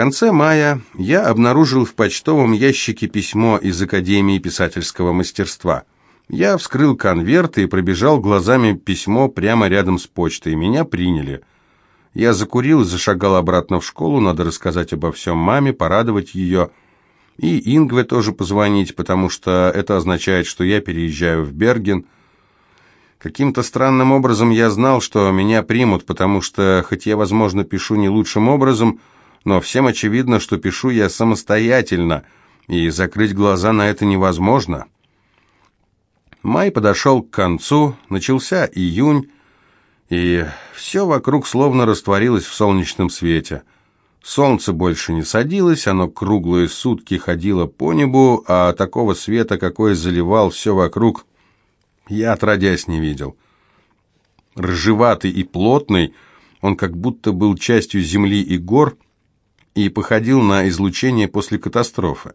конце мая я обнаружил в почтовом ящике письмо из Академии писательского мастерства. Я вскрыл конверт и пробежал глазами письмо прямо рядом с почтой. Меня приняли. Я закурил и зашагал обратно в школу. Надо рассказать обо всем маме, порадовать ее. И Ингве тоже позвонить, потому что это означает, что я переезжаю в Берген. Каким-то странным образом я знал, что меня примут, потому что, хоть я, возможно, пишу не лучшим образом, но всем очевидно, что пишу я самостоятельно, и закрыть глаза на это невозможно. Май подошел к концу, начался июнь, и все вокруг словно растворилось в солнечном свете. Солнце больше не садилось, оно круглые сутки ходило по небу, а такого света, какой заливал все вокруг, я отродясь не видел. Рыжеватый и плотный, он как будто был частью земли и гор и походил на излучение после катастрофы.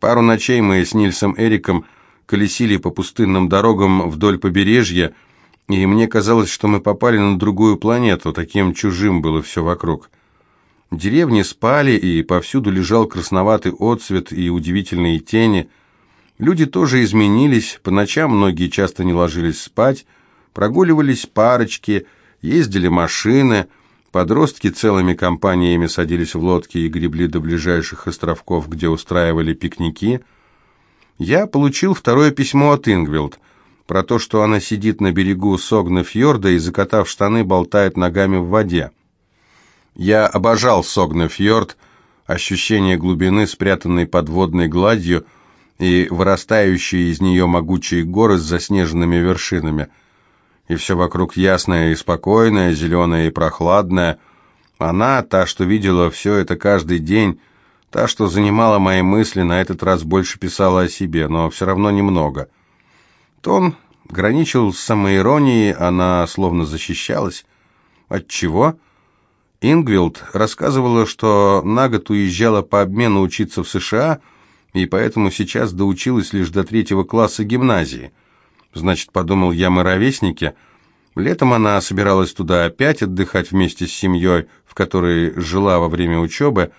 Пару ночей мы с Нильсом Эриком колесили по пустынным дорогам вдоль побережья, и мне казалось, что мы попали на другую планету, таким чужим было все вокруг. Деревни спали, и повсюду лежал красноватый отсвет и удивительные тени. Люди тоже изменились, по ночам многие часто не ложились спать, прогуливались парочки, ездили машины, подростки целыми компаниями садились в лодки и гребли до ближайших островков, где устраивали пикники – я получил второе письмо от Ингвилд про то, что она сидит на берегу Согна-фьорда и, закатав штаны, болтает ногами в воде. Я обожал Согна-фьорд, ощущение глубины, спрятанной под водной гладью, и вырастающие из нее могучие горы с заснеженными вершинами. И все вокруг ясное и спокойное, зеленое и прохладное. Она, та, что видела все это каждый день, Та, что занимала мои мысли, на этот раз больше писала о себе, но все равно немного. Тон граничил с самоиронией, она словно защищалась. От чего? Ингвилд рассказывала, что на год уезжала по обмену учиться в США, и поэтому сейчас доучилась лишь до третьего класса гимназии. Значит, подумал я, мы ровесники. Летом она собиралась туда опять отдыхать вместе с семьей, в которой жила во время учебы,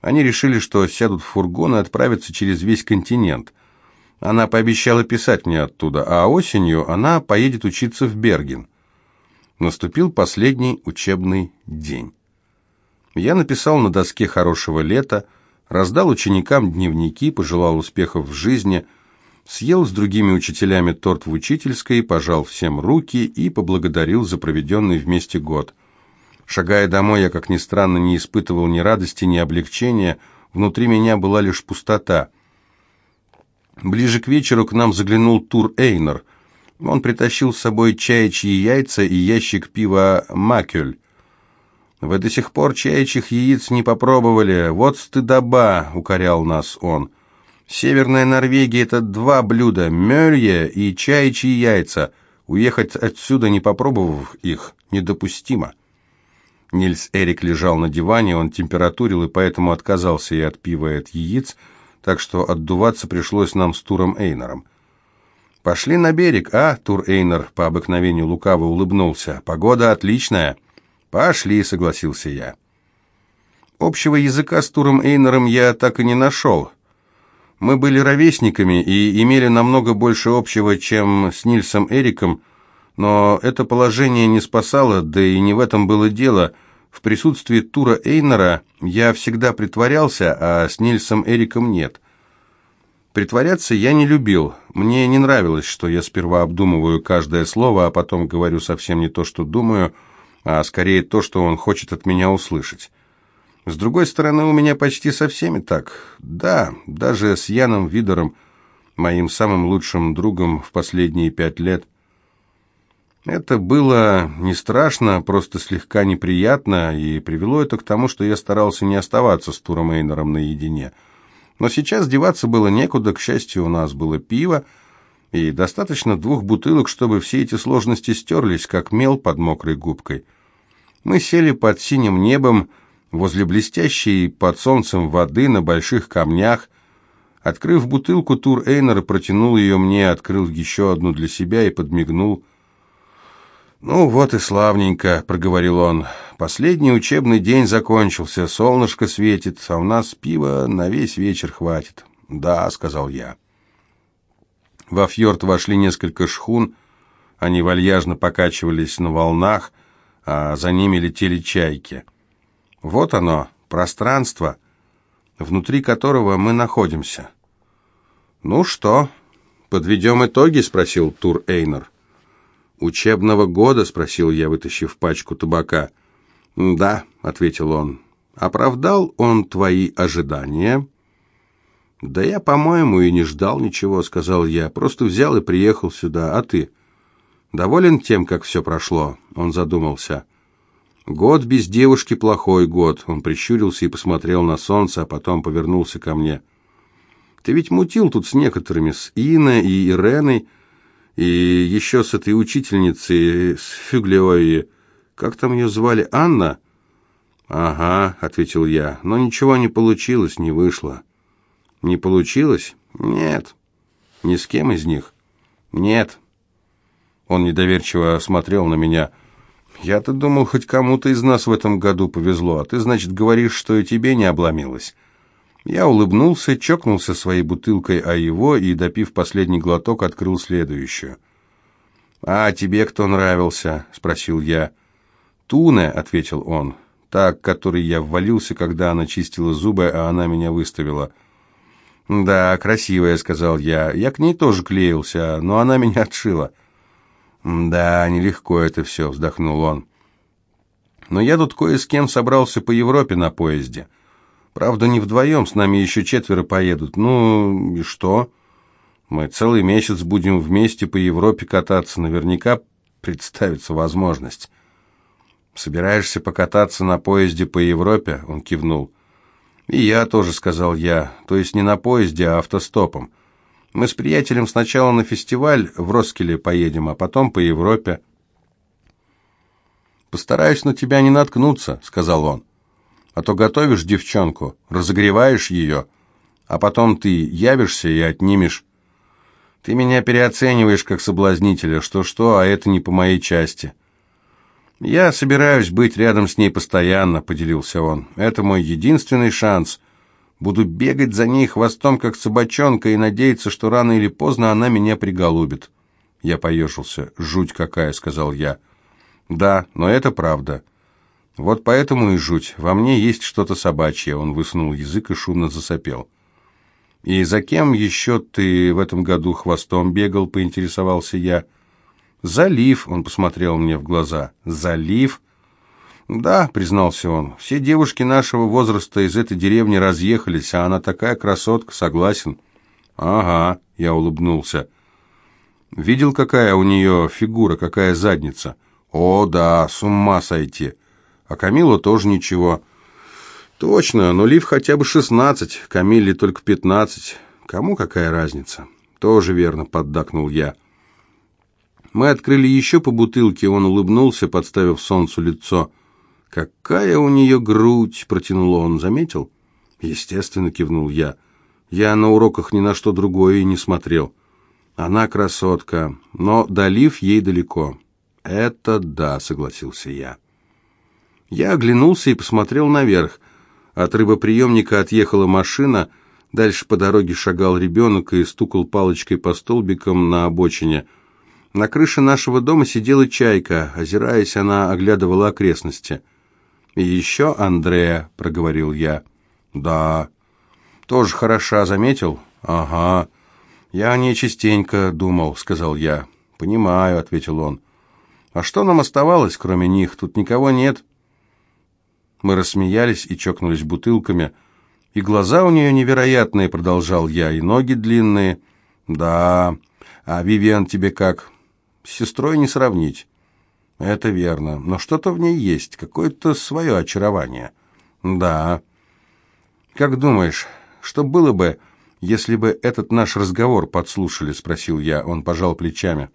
они решили, что сядут в фургон и отправятся через весь континент. Она пообещала писать мне оттуда, а осенью она поедет учиться в Берген. Наступил последний учебный день. Я написал на доске «Хорошего лета», раздал ученикам дневники, пожелал успехов в жизни, съел с другими учителями торт в учительской, пожал всем руки и поблагодарил за проведенный вместе год – Шагая домой, я, как ни странно, не испытывал ни радости, ни облегчения. Внутри меня была лишь пустота. Ближе к вечеру к нам заглянул Тур Эйнер. Он притащил с собой чаячьи яйца и ящик пива «Макель». «Вы до сих пор чаячьих яиц не попробовали. Вот стыдоба!» — укорял нас он. «Северная Норвегия — это два блюда — мёлье и чаячьи яйца. Уехать отсюда, не попробовав их, недопустимо». Нильс Эрик лежал на диване, он температурил и поэтому отказался и от пива, и от яиц, так что отдуваться пришлось нам с Туром Эйнером. «Пошли на берег, а?» Тур Эйнер по обыкновению лукаво улыбнулся. «Погода отличная». «Пошли», — согласился я. Общего языка с Туром Эйнером я так и не нашел. Мы были ровесниками и имели намного больше общего, чем с Нильсом Эриком, но это положение не спасало, да и не в этом было дело. В присутствии Тура Эйнера я всегда притворялся, а с Нильсом Эриком нет. Притворяться я не любил. Мне не нравилось, что я сперва обдумываю каждое слово, а потом говорю совсем не то, что думаю, а скорее то, что он хочет от меня услышать. С другой стороны, у меня почти со всеми так. Да, даже с Яном Видером, моим самым лучшим другом в последние пять лет – это было не страшно, просто слегка неприятно, и привело это к тому, что я старался не оставаться с Туром Эйнером наедине. Но сейчас деваться было некуда, к счастью, у нас было пиво, и достаточно двух бутылок, чтобы все эти сложности стерлись, как мел под мокрой губкой. Мы сели под синим небом, возле блестящей под солнцем воды на больших камнях. Открыв бутылку, Тур Эйнер протянул ее мне, открыл еще одну для себя и подмигнул – «Ну вот и славненько», — проговорил он. «Последний учебный день закончился, солнышко светит, а у нас пива на весь вечер хватит». «Да», — сказал я. Во фьорд вошли несколько шхун, они вальяжно покачивались на волнах, а за ними летели чайки. Вот оно, пространство, внутри которого мы находимся. «Ну что, подведем итоги?» — спросил Тур Эйнер. «Учебного года?» — спросил я, вытащив пачку табака. «Да», — ответил он. «Оправдал он твои ожидания?» «Да я, по-моему, и не ждал ничего», — сказал я. «Просто взял и приехал сюда. А ты?» «Доволен тем, как все прошло?» Он задумался. «Год без девушки — плохой год». Он прищурился и посмотрел на солнце, а потом повернулся ко мне. «Ты ведь мутил тут с некоторыми, с Иной и Иреной, и еще с этой учительницей, с Фюглеой. Как там ее звали? Анна?» «Ага», — ответил я, — «но ничего не получилось, не вышло». «Не получилось?» «Нет». «Ни с кем из них?» «Нет». Он недоверчиво смотрел на меня. «Я-то думал, хоть кому-то из нас в этом году повезло, а ты, значит, говоришь, что и тебе не обломилось». Я улыбнулся, чокнулся своей бутылкой о его и, допив последний глоток, открыл следующую. «А тебе кто нравился?» — спросил я. «Туне», — ответил он, — «так, который я ввалился, когда она чистила зубы, а она меня выставила». «Да, красивая», — сказал я. «Я к ней тоже клеился, но она меня отшила». «Да, нелегко это все», — вздохнул он. «Но я тут кое с кем собрался по Европе на поезде. Правда, не вдвоем, с нами еще четверо поедут. Ну, и что? Мы целый месяц будем вместе по Европе кататься. Наверняка представится возможность». «Собираешься покататься на поезде по Европе?» — он кивнул. «И я тоже», — сказал я. «То есть не на поезде, а автостопом». Мы с приятелем сначала на фестиваль в Роскеле поедем, а потом по Европе. «Постараюсь на тебя не наткнуться», — сказал он. «А то готовишь девчонку, разогреваешь ее, а потом ты явишься и отнимешь. Ты меня переоцениваешь как соблазнителя, что-что, а это не по моей части». «Я собираюсь быть рядом с ней постоянно», — поделился он. «Это мой единственный шанс. Буду бегать за ней хвостом, как собачонка, и надеяться, что рано или поздно она меня приголубит. Я поежился. «Жуть какая», — сказал я. «Да, но это правда». «Вот поэтому и жуть. Во мне есть что-то собачье». Он высунул язык и шумно засопел. «И за кем еще ты в этом году хвостом бегал?» — поинтересовался я. «Залив», — он посмотрел мне в глаза. «Залив?» «Да», — признался он, — «все девушки нашего возраста из этой деревни разъехались, а она такая красотка, согласен». «Ага», — я улыбнулся. «Видел, какая у нее фигура, какая задница?» «О, да, с ума сойти!» «А Камила тоже ничего». «Точно, но Лив хотя бы шестнадцать, Камилле только пятнадцать. Кому какая разница?» «Тоже верно», — поддакнул я. Мы открыли еще по бутылке, он улыбнулся, подставив солнцу лицо. «Какая у нее грудь!» — протянул он. «Заметил?» «Естественно», — кивнул я. «Я на уроках ни на что другое и не смотрел. Она красотка, но долив ей далеко». «Это да», — согласился я. Я оглянулся и посмотрел наверх. От рыбоприемника отъехала машина, дальше по дороге шагал ребенок и стукал палочкой по столбикам на обочине. На крыше нашего дома сидела чайка, озираясь, она оглядывала окрестности. «И еще Андрея», — проговорил я. «Да». «Тоже хороша, заметил?» «Ага». «Я о ней частенько думал», — сказал я. «Понимаю», — ответил он. «А что нам оставалось, кроме них? Тут никого нет». Мы рассмеялись и чокнулись бутылками. «И глаза у нее невероятные», — продолжал я, — «и ноги длинные». «Да. А Вивиан тебе как?» «С сестрой не сравнить». Это верно, но что-то в ней есть, какое-то свое очарование. Да. Как думаешь, что было бы, если бы этот наш разговор подслушали, спросил я. Он пожал плечами.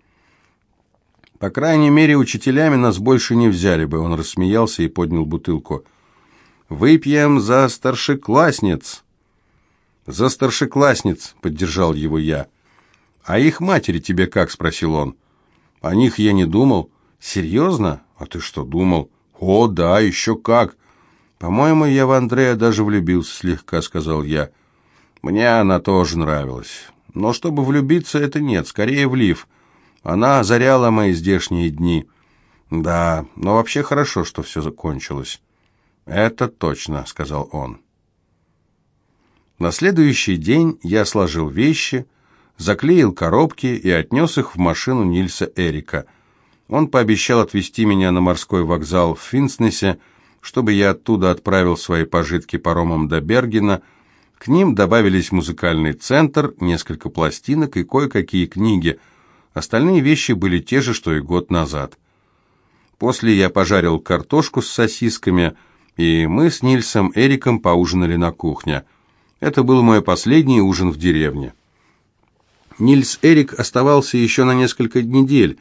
По крайней мере, учителями нас больше не взяли бы. Он рассмеялся и поднял бутылку. Выпьем за старшеклассниц. За старшеклассниц, поддержал его я. А их матери тебе как, спросил он. О них я не думал. «Серьезно? А ты что, думал?» «О, да, еще как!» «По-моему, я в Андрея даже влюбился слегка», — сказал я. «Мне она тоже нравилась. Но чтобы влюбиться, это нет, скорее влив. Она озаряла мои здешние дни». «Да, но вообще хорошо, что все закончилось». «Это точно», — сказал он. На следующий день я сложил вещи, заклеил коробки и отнес их в машину Нильса Эрика. Он пообещал отвезти меня на морской вокзал в Финснесе, чтобы я оттуда отправил свои пожитки паромом до Бергена. К ним добавились музыкальный центр, несколько пластинок и кое-какие книги. Остальные вещи были те же, что и год назад. После я пожарил картошку с сосисками, и мы с Нильсом Эриком поужинали на кухне. Это был мой последний ужин в деревне. Нильс Эрик оставался еще на несколько недель.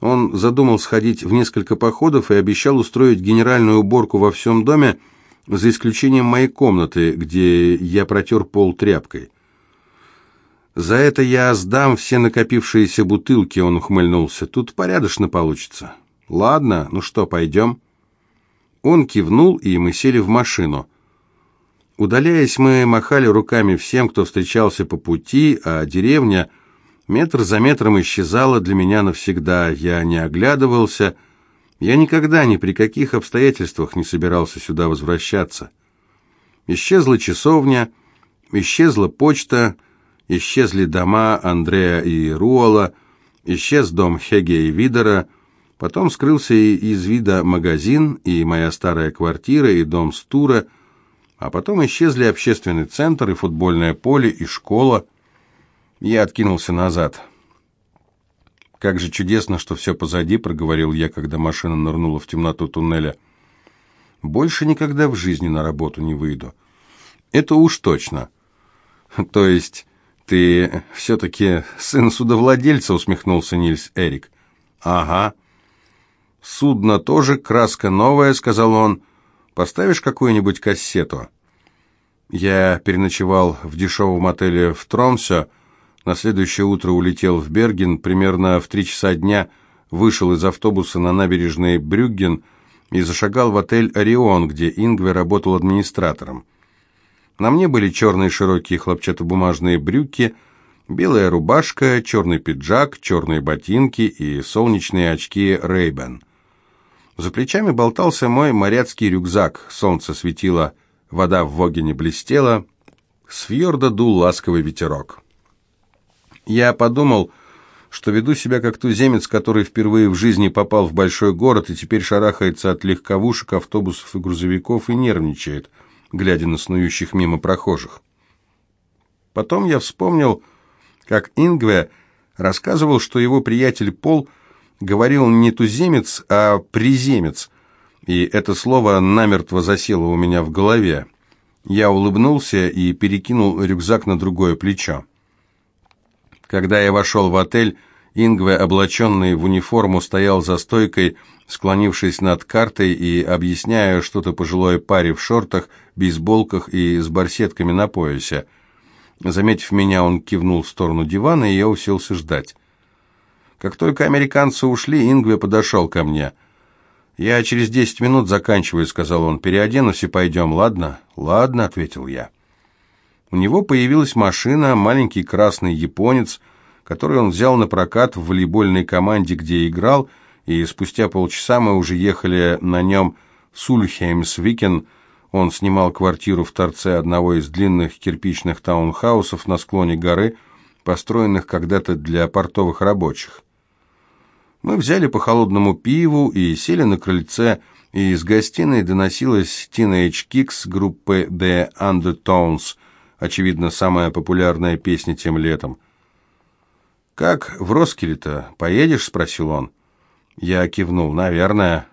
Он задумал сходить в несколько походов и обещал устроить генеральную уборку во всем доме, за исключением моей комнаты, где я протер пол тряпкой. «За это я сдам все накопившиеся бутылки», — он ухмыльнулся. «Тут порядочно получится». «Ладно, ну что, пойдем?» Он кивнул, и мы сели в машину. Удаляясь, мы махали руками всем, кто встречался по пути, а деревня метр за метром исчезала для меня навсегда. Я не оглядывался, я никогда ни при каких обстоятельствах не собирался сюда возвращаться. Исчезла часовня, исчезла почта, исчезли дома Андрея и Руола, исчез дом Хеге и Видера, Потом скрылся из вида магазин, и моя старая квартира, и дом Стура, а потом исчезли общественный центр, и футбольное поле, и школа. Я откинулся назад. «Как же чудесно, что все позади», — проговорил я, когда машина нырнула в темноту туннеля. «Больше никогда в жизни на работу не выйду». «Это уж точно». «То есть ты все-таки сын судовладельца?» — усмехнулся Нильс Эрик. «Ага». «Судно тоже, краска новая», — сказал он. «Поставишь какую-нибудь кассету?» Я переночевал в дешевом отеле в Тромсе, на следующее утро улетел в Берген, примерно в три часа дня вышел из автобуса на набережной Брюгген и зашагал в отель «Орион», где Ингве работал администратором. На мне были черные широкие хлопчатобумажные брюки, белая рубашка, черный пиджак, черные ботинки и солнечные очки Ray-Ban. За плечами болтался мой моряцкий рюкзак. Солнце светило, вода в Вогине блестела. С фьорда дул ласковый ветерок. Я подумал, что веду себя как туземец, который впервые в жизни попал в большой город и теперь шарахается от легковушек, автобусов и грузовиков и нервничает, глядя на снующих мимо прохожих. Потом я вспомнил, как Ингве рассказывал, что его приятель Пол – говорил не туземец, а приземец, и это слово намертво засело у меня в голове. Я улыбнулся и перекинул рюкзак на другое плечо. Когда я вошел в отель, Ингве, облаченный в униформу, стоял за стойкой, склонившись над картой и объясняя что-то пожилой паре в шортах, бейсболках и с барсетками на поясе. Заметив меня, он кивнул в сторону дивана, и я уселся ждать. Как только американцы ушли, Ингве подошел ко мне. «Я через десять минут заканчиваю», — сказал он. «Переоденусь и пойдем, ладно?» «Ладно», — ответил я. У него появилась машина, маленький красный японец, который он взял на прокат в волейбольной команде, где играл, и спустя полчаса мы уже ехали на нем в Сульхеймсвикен. Он снимал квартиру в торце одного из длинных кирпичных таунхаусов на склоне горы, построенных когда-то для портовых рабочих. Мы взяли по холодному пиву и сели на крыльце, и из гостиной доносилась Teenage Kicks группы The Undertones, очевидно, самая популярная песня тем летом. «Как в Роскеле-то? Поедешь?» — спросил он. Я кивнул. «Наверное».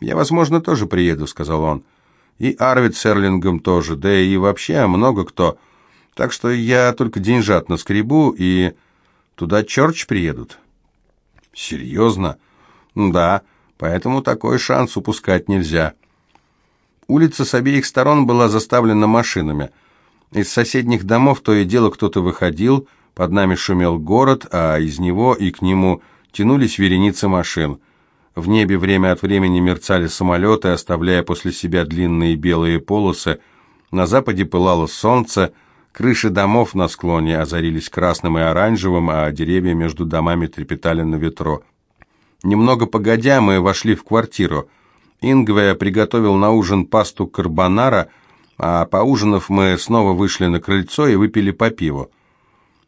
«Я, возможно, тоже приеду», — сказал он. «И Арвид с Эрлингом тоже, да и вообще много кто. Так что я только деньжат наскребу, и туда Чорч приедут». «Серьезно?» «Да, поэтому такой шанс упускать нельзя». Улица с обеих сторон была заставлена машинами. Из соседних домов то и дело кто-то выходил, под нами шумел город, а из него и к нему тянулись вереницы машин. В небе время от времени мерцали самолеты, оставляя после себя длинные белые полосы. На западе пылало солнце, крыши домов на склоне озарились красным и оранжевым, а деревья между домами трепетали на ветру. Немного погодя, мы вошли в квартиру. Ингве приготовил на ужин пасту карбонара, а поужинав, мы снова вышли на крыльцо и выпили по пиву.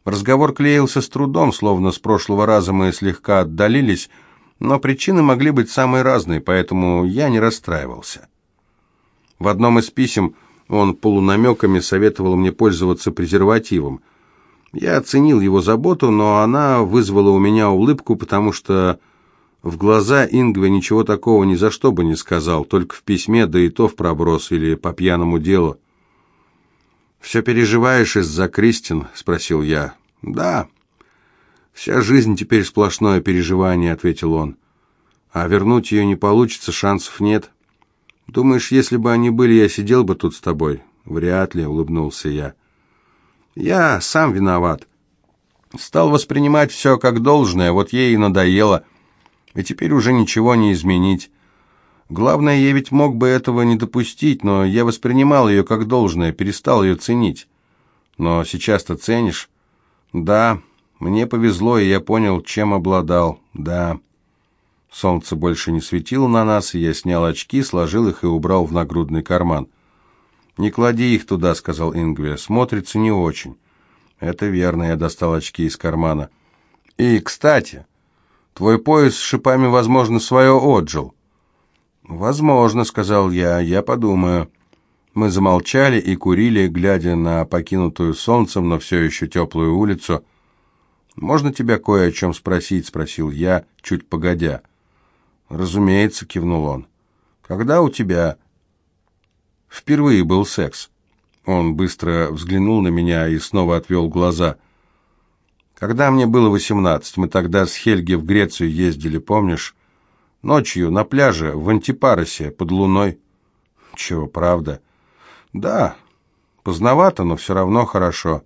Разговор клеился с трудом, словно с прошлого раза мы слегка отдалились, но причины могли быть самые разные, поэтому я не расстраивался. В одном из писем он полунамеками советовал мне пользоваться презервативом. Я оценил его заботу, но она вызвала у меня улыбку, потому что в глаза Ингве ничего такого ни за что бы не сказал, только в письме, да и то в проброс или по пьяному делу. «Все переживаешь из-за Кристин?» — спросил я. «Да. Вся жизнь теперь сплошное переживание», — ответил он. «А вернуть ее не получится, шансов нет. Думаешь, если бы они были, я сидел бы тут с тобой?» «Вряд ли», — улыбнулся я. «Я сам виноват. Стал воспринимать все как должное, вот ей и надоело» и теперь уже ничего не изменить. Главное, я ведь мог бы этого не допустить, но я воспринимал ее как должное, перестал ее ценить. Но сейчас-то ценишь? Да, мне повезло, и я понял, чем обладал, да. Солнце больше не светило на нас, и я снял очки, сложил их и убрал в нагрудный карман. «Не клади их туда», — сказал Ингве, — «смотрится не очень». «Это верно», — я достал очки из кармана. «И, кстати, Твой пояс с шипами, возможно, свое отжил». «Возможно», — сказал я, — «я подумаю». Мы замолчали и курили, глядя на покинутую солнцем, но все еще теплую улицу. «Можно тебя кое о чем спросить?» — спросил я, чуть погодя. «Разумеется», — кивнул он. «Когда у тебя...» «Впервые был секс». Он быстро взглянул на меня и снова отвел глаза — когда мне было восемнадцать, мы тогда с Хельги в Грецию ездили, помнишь? Ночью на пляже в Антипаросе под луной. Чего, правда? Да, поздновато, но все равно хорошо.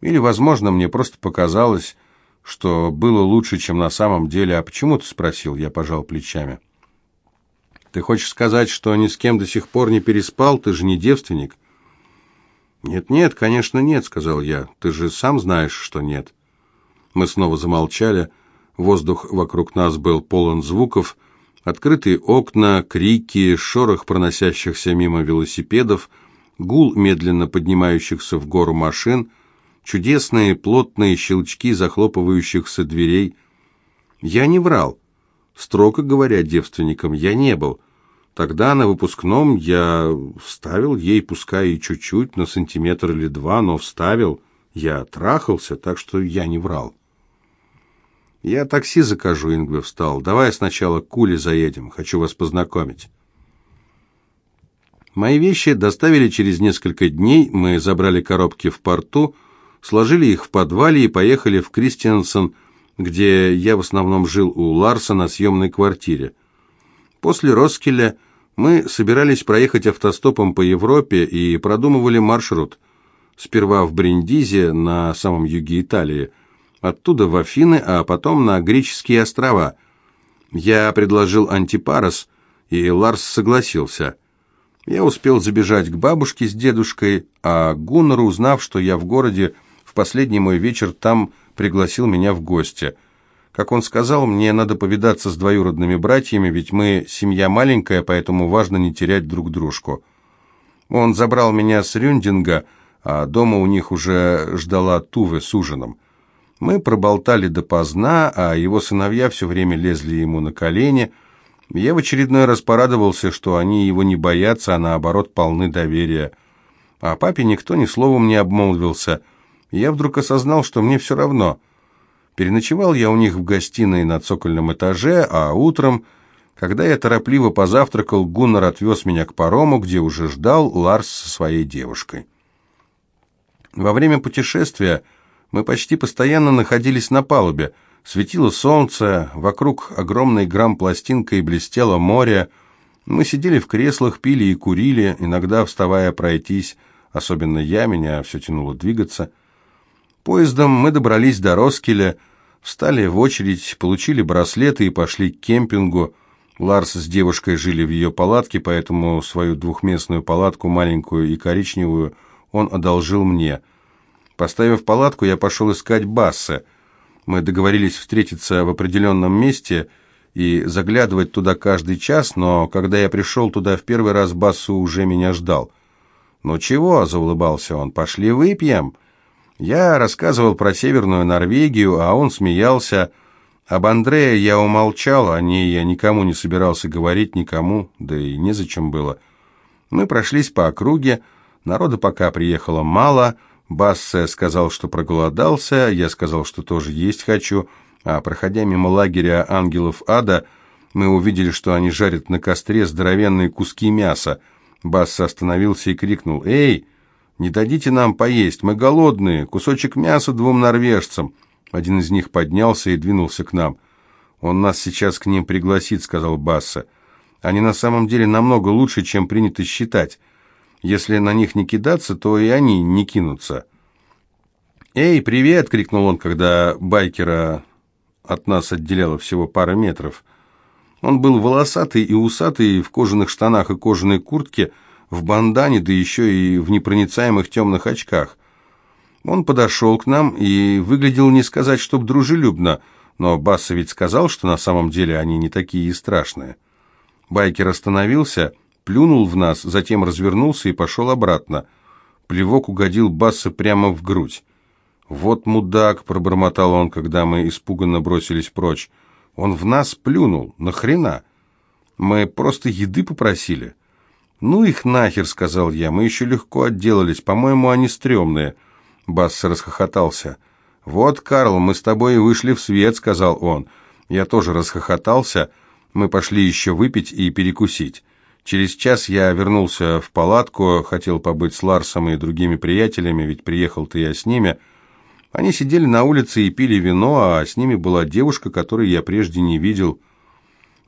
Или, возможно, мне просто показалось, что было лучше, чем на самом деле. А почему ты спросил? Я пожал плечами. Ты хочешь сказать, что ни с кем до сих пор не переспал? Ты же не девственник. Нет-нет, конечно, нет, сказал я. Ты же сам знаешь, что нет. Мы снова замолчали. Воздух вокруг нас был полон звуков. Открытые окна, крики, шорох проносящихся мимо велосипедов, гул медленно поднимающихся в гору машин, чудесные плотные щелчки захлопывающихся дверей. Я не врал. Строго говоря девственником, я не был. Тогда на выпускном я вставил ей, пускай и чуть-чуть, на сантиметр или два, но вставил. Я трахался, так что я не врал. «Я такси закажу», — Ингве встал. «Давай сначала к Куле заедем. Хочу вас познакомить». Мои вещи доставили через несколько дней. Мы забрали коробки в порту, сложили их в подвале и поехали в Кристиансон, где я в основном жил у Ларса на съемной квартире. После Роскеля мы собирались проехать автостопом по Европе и продумывали маршрут. Сперва в Бриндизе, на самом юге Италии, оттуда в Афины, а потом на греческие острова. Я предложил антипарос, и Ларс согласился. Я успел забежать к бабушке с дедушкой, а Гуннер, узнав, что я в городе, в последний мой вечер там пригласил меня в гости. Как он сказал, мне надо повидаться с двоюродными братьями, ведь мы семья маленькая, поэтому важно не терять друг дружку. Он забрал меня с Рюндинга, а дома у них уже ждала Туве с ужином. Мы проболтали допоздна, а его сыновья все время лезли ему на колени. Я в очередной раз порадовался, что они его не боятся, а наоборот полны доверия. А папе никто ни словом не обмолвился. Я вдруг осознал, что мне все равно. Переночевал я у них в гостиной на цокольном этаже, а утром, когда я торопливо позавтракал, Гуннар отвез меня к парому, где уже ждал Ларс со своей девушкой. Во время путешествия мы почти постоянно находились на палубе. Светило солнце, вокруг огромной грамм-пластинкой блестело море. Мы сидели в креслах, пили и курили, иногда вставая пройтись. Особенно я, меня все тянуло двигаться. Поездом мы добрались до Роскеля, встали в очередь, получили браслеты и пошли к кемпингу. Ларс с девушкой жили в ее палатке, поэтому свою двухместную палатку, маленькую и коричневую, он одолжил мне. Поставив палатку, я пошел искать Басса. Мы договорились встретиться в определенном месте и заглядывать туда каждый час, но когда я пришел туда в первый раз, Бассу уже меня ждал. «Ну чего?» – заулыбался он. «Пошли выпьем». Я рассказывал про Северную Норвегию, а он смеялся. Об Андрее я умолчал, о ней я никому не собирался говорить, никому, да и незачем было. Мы прошлись по округе, народа пока приехало мало, Бассе сказал, что проголодался, я сказал, что тоже есть хочу, а проходя мимо лагеря ангелов ада, мы увидели, что они жарят на костре здоровенные куски мяса. Бассе остановился и крикнул «Эй!» «Не дадите нам поесть, мы голодные, кусочек мяса двум норвежцам». Один из них поднялся и двинулся к нам. «Он нас сейчас к ним пригласит», — сказал Басса. «Они на самом деле намного лучше, чем принято считать. Если на них не кидаться, то и они не кинутся». «Эй, привет!» — крикнул он, когда байкера от нас отделяло всего пара метров. Он был волосатый и усатый, в кожаных штанах и кожаной куртке, в бандане, да еще и в непроницаемых темных очках. Он подошел к нам и выглядел не сказать, чтоб дружелюбно, но Басса ведь сказал, что на самом деле они не такие и страшные. Байкер остановился, плюнул в нас, затем развернулся и пошел обратно. Плевок угодил Басса прямо в грудь. «Вот мудак!» — пробормотал он, когда мы испуганно бросились прочь. «Он в нас плюнул. Нахрена? Мы просто еды попросили». «Ну их нахер», — сказал я, — «мы еще легко отделались, по-моему, они стрёмные». Басс расхохотался. «Вот, Карл, мы с тобой вышли в свет», — сказал он. Я тоже расхохотался. Мы пошли еще выпить и перекусить. Через час я вернулся в палатку, хотел побыть с Ларсом и другими приятелями, ведь приехал-то я с ними. Они сидели на улице и пили вино, а с ними была девушка, которую я прежде не видел.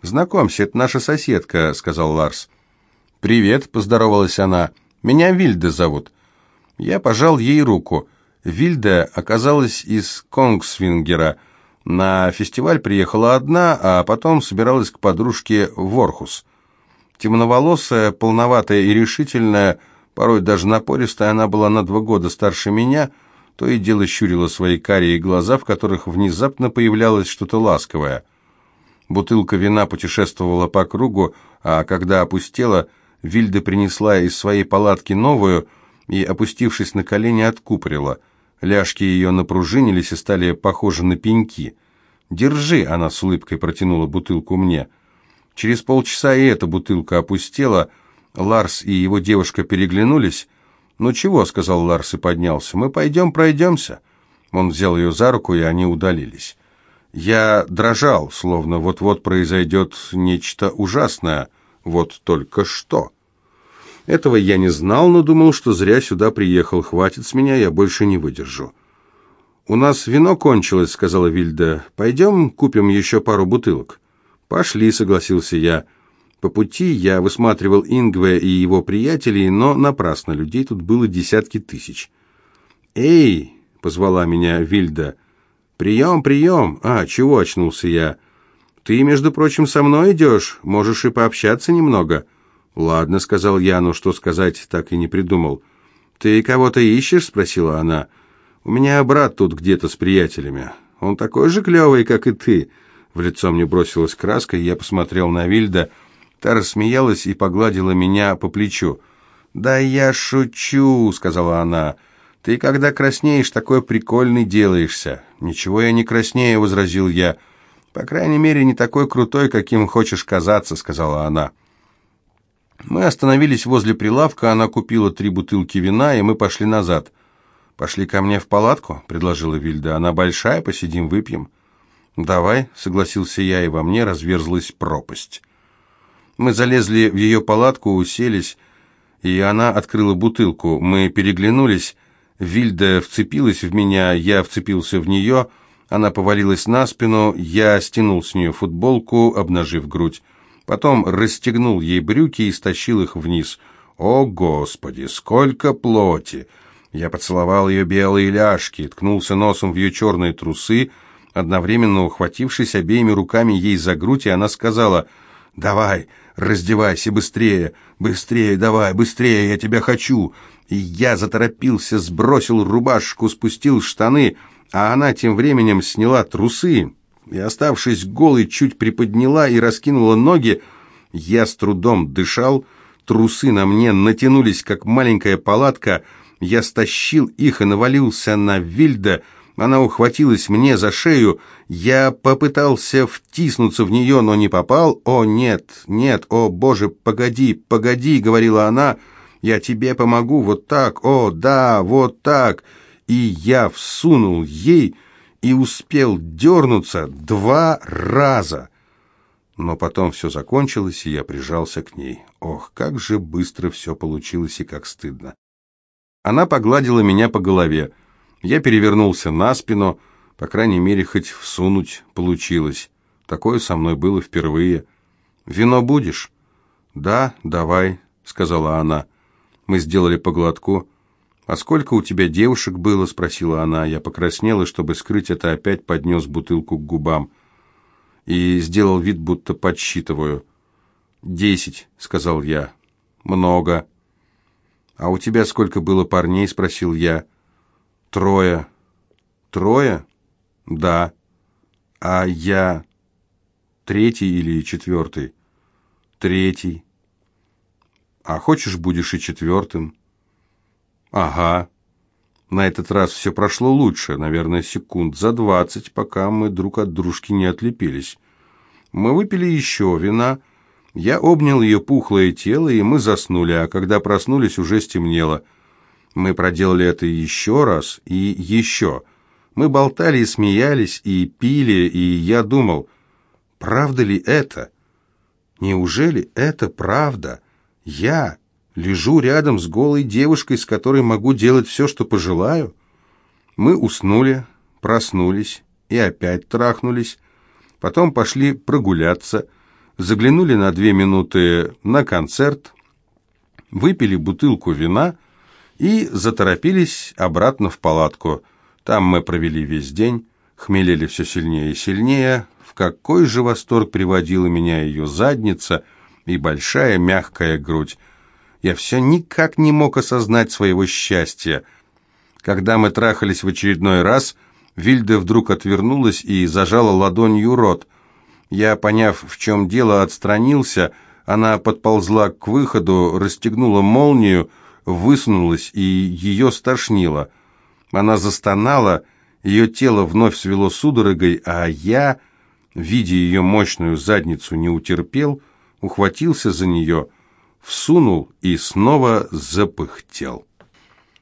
«Знакомься, это наша соседка», — сказал Ларс. «Привет», — поздоровалась она. «Меня Вильда зовут». Я пожал ей руку. Вильда оказалась из Конгсвингера. На фестиваль приехала одна, а потом собиралась к подружке в Орхус. Темноволосая, полноватая и решительная, порой даже напористая, она была на два года старше меня, то и дело щурила свои карие глаза, в которых внезапно появлялось что-то ласковое. Бутылка вина путешествовала по кругу, а когда опустела, Вильда принесла из своей палатки новую и, опустившись на колени, откупорила. Ляжки ее напружинились и стали похожи на пеньки. «Держи!» — она с улыбкой протянула бутылку мне. Через полчаса и эта бутылка опустела. Ларс и его девушка переглянулись. «Ну чего?» — сказал Ларс и поднялся. «Мы пойдем пройдемся». Он взял ее за руку, и они удалились. Я дрожал, словно вот-вот произойдет нечто ужасное. Вот только что. Этого я не знал, но думал, что зря сюда приехал. Хватит с меня, я больше не выдержу. «У нас вино кончилось», — сказала Вильда. «Пойдем купим еще пару бутылок». «Пошли», — согласился я. По пути я высматривал Ингве и его приятелей, но напрасно, людей тут было десятки тысяч. «Эй!» — позвала меня Вильда. «Прием, прием!» «А, чего?» — очнулся я. «Ты, между прочим, со мной идешь? Можешь и пообщаться немного». «Ладно», — сказал я, но что сказать, так и не придумал. «Ты кого-то ищешь?» — спросила она. «У меня брат тут где-то с приятелями. Он такой же клевый, как и ты». В лицо мне бросилась краска, и я посмотрел на Вильда. Та рассмеялась и погладила меня по плечу. «Да я шучу», — сказала она. «Ты, когда краснеешь, такой прикольный делаешься». «Ничего я не краснею», — возразил я. «По крайней мере, не такой крутой, каким хочешь казаться», — сказала она. Мы остановились возле прилавка, она купила три бутылки вина, и мы пошли назад. «Пошли ко мне в палатку», — предложила Вильда. «Она большая, посидим, выпьем». «Давай», — согласился я, и во мне разверзлась пропасть. Мы залезли в ее палатку, уселись, и она открыла бутылку. Мы переглянулись. Вильда вцепилась в меня, я вцепился в нее. Она повалилась на спину, я стянул с нее футболку, обнажив грудь. Потом расстегнул ей брюки и стащил их вниз. «О, Господи, сколько плоти!» Я поцеловал ее белые ляжки, ткнулся носом в ее черные трусы, одновременно ухватившись обеими руками ей за грудь, и она сказала, «Давай, раздевайся быстрее! Быстрее давай, быстрее, я тебя хочу!» И я заторопился, сбросил рубашку, спустил штаны, а она тем временем сняла трусы и, оставшись голой, чуть приподняла и раскинула ноги. Я с трудом дышал, трусы на мне натянулись, как маленькая палатка. Я стащил их и навалился на Вильда. Она ухватилась мне за шею. Я попытался втиснуться в нее, но не попал. «О, нет, нет, о, боже, погоди, погоди», — говорила она, — я тебе помогу вот так, о, да, вот так. И я всунул ей и успел дернуться два раза. Но потом все закончилось, и я прижался к ней. Ох, как же быстро все получилось и как стыдно. Она погладила меня по голове. Я перевернулся на спину, по крайней мере, хоть всунуть получилось. Такое со мной было впервые. «Вино будешь?» «Да, давай», — сказала она. Мы сделали по глотку. «А сколько у тебя девушек было?» – спросила она. Я покраснел, и, чтобы скрыть это, опять поднес бутылку к губам. И сделал вид, будто подсчитываю. «Десять», – сказал я. «Много». «А у тебя сколько было парней?» – спросил я. «Трое». «Трое?» «Да». «А я третий или четвертый?» «Третий». А хочешь, будешь и четвертым?» «Ага». На этот раз все прошло лучше, наверное, секунд за двадцать, пока мы друг от дружки не отлепились. Мы выпили еще вина. Я обнял ее пухлое тело, и мы заснули, а когда проснулись, уже стемнело. Мы проделали это еще раз и еще. Мы болтали и смеялись, и пили, и я думал, правда ли это? Неужели это правда?» Я лежу рядом с голой девушкой, с которой могу делать все, что пожелаю. Мы уснули, проснулись и опять трахнулись. Потом пошли прогуляться, заглянули на две минуты на концерт, выпили бутылку вина и заторопились обратно в палатку. Там мы провели весь день, хмелели все сильнее и сильнее. В какой же восторг приводила меня ее задница — и большая мягкая грудь. Я все никак не мог осознать своего счастья. Когда мы трахались в очередной раз, Вильда вдруг отвернулась и зажала ладонью рот. Я, поняв, в чем дело, отстранился. Она подползла к выходу, расстегнула молнию, высунулась, и ее стошнило. Она застонала, ее тело вновь свело судорогой, а я, видя ее мощную задницу, не утерпел — ухватился за нее, всунул и снова запыхтел.